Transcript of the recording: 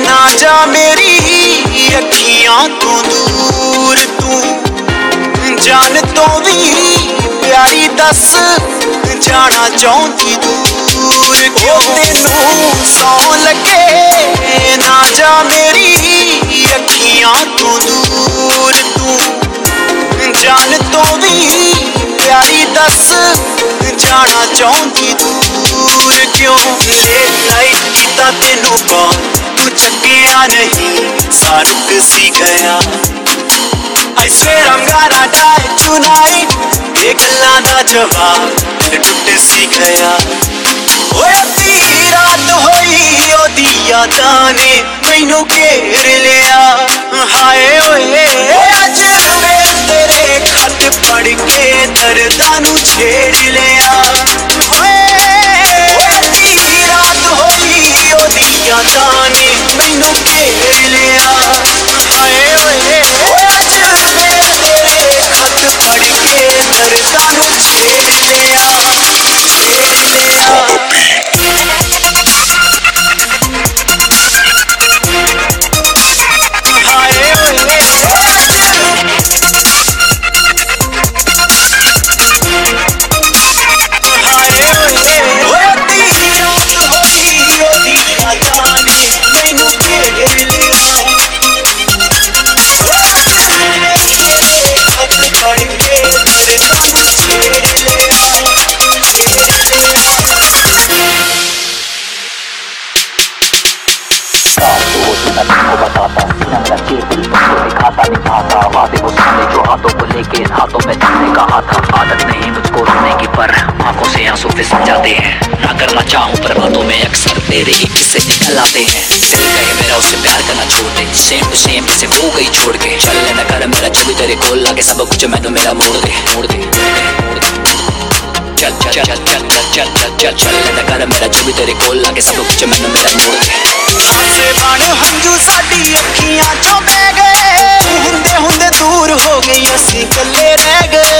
ਨਾ ਜਾ ਮੇਰੀ ਅੱਖੀਆਂ ਤੋਂ ਦੂਰ ਤੂੰ। ਜਾਨ ਤੋਂ ਵੀ ਪਿਆਰੀ ਦੱਸ ਜਾਣਾ ਚਾਹੁੰਦੀ ਦੂਰ ਕਿਉਂ? ਤੈਨੂੰ ਸੌ ਲੱਗੇ ਨਾ ਜਾ ਮੇਰੀ ਅੱਖੀਆਂ ਤੋਂ ਦੂਰ ਤੂੰ। ਜਾਨ ਤੋਂ ਵੀ ਪਿਆਰੀ ਦੱਸ ਜਾਣਾ ਚਾਹੁੰਦੀ ਦੂਰ ਕਿਉਂ? ਲੇਟ को कुचकिया नहीं सारंग सी गया। I swear I'm gonna die tonight ये गल्ला दा जवाब, दिल टूट सी गया। ओए अद्धी रात होई, ओदी यादा ने मैनू घेर लिया। हाय ओए अज मैं तेरे खत पढ़ के दर्दानू नु छेड़ लिया। लेके पर आँखों से आँसू फिसल जाते हैं करना चाहूँ पर अक्सर तेरे ही किस्से निकल आते हैं दिल छोड़ के चल लेना कर मेरा जब तेरे को लागे सब कुछ मैंने मेरा मोड़ दे मोड़ दे मोड़ दे ਚੱਲ ਚੱਲ ਚੱਲ ਚੱਲ ਚੱਲ ਚੱਲ ਚੱਲ ਲੈਣਾ ਕਰ ਮੇਰਾ ਜੀ ਤੇਰੇ ਕੋਲ ਲਾ ਕੇ ਸਭ ਕੁਝ ਮੈਨੂੰ ਮੇਰਾ ਮੂਡ ਸਾਸੇ ਬਣ ਹੰਝੂ ਸਾਡੀ ਅੱਖੀਆਂ ਚੋਂ ਬਹਿ ਗਏ ਹੁੰਦੇ ਹੁੰਦੇ ਦੂਰ ਹੋ ਗਈ ਅਸੀਂ ਇਕੱਲੇ ਰਹਿ ਗਏ।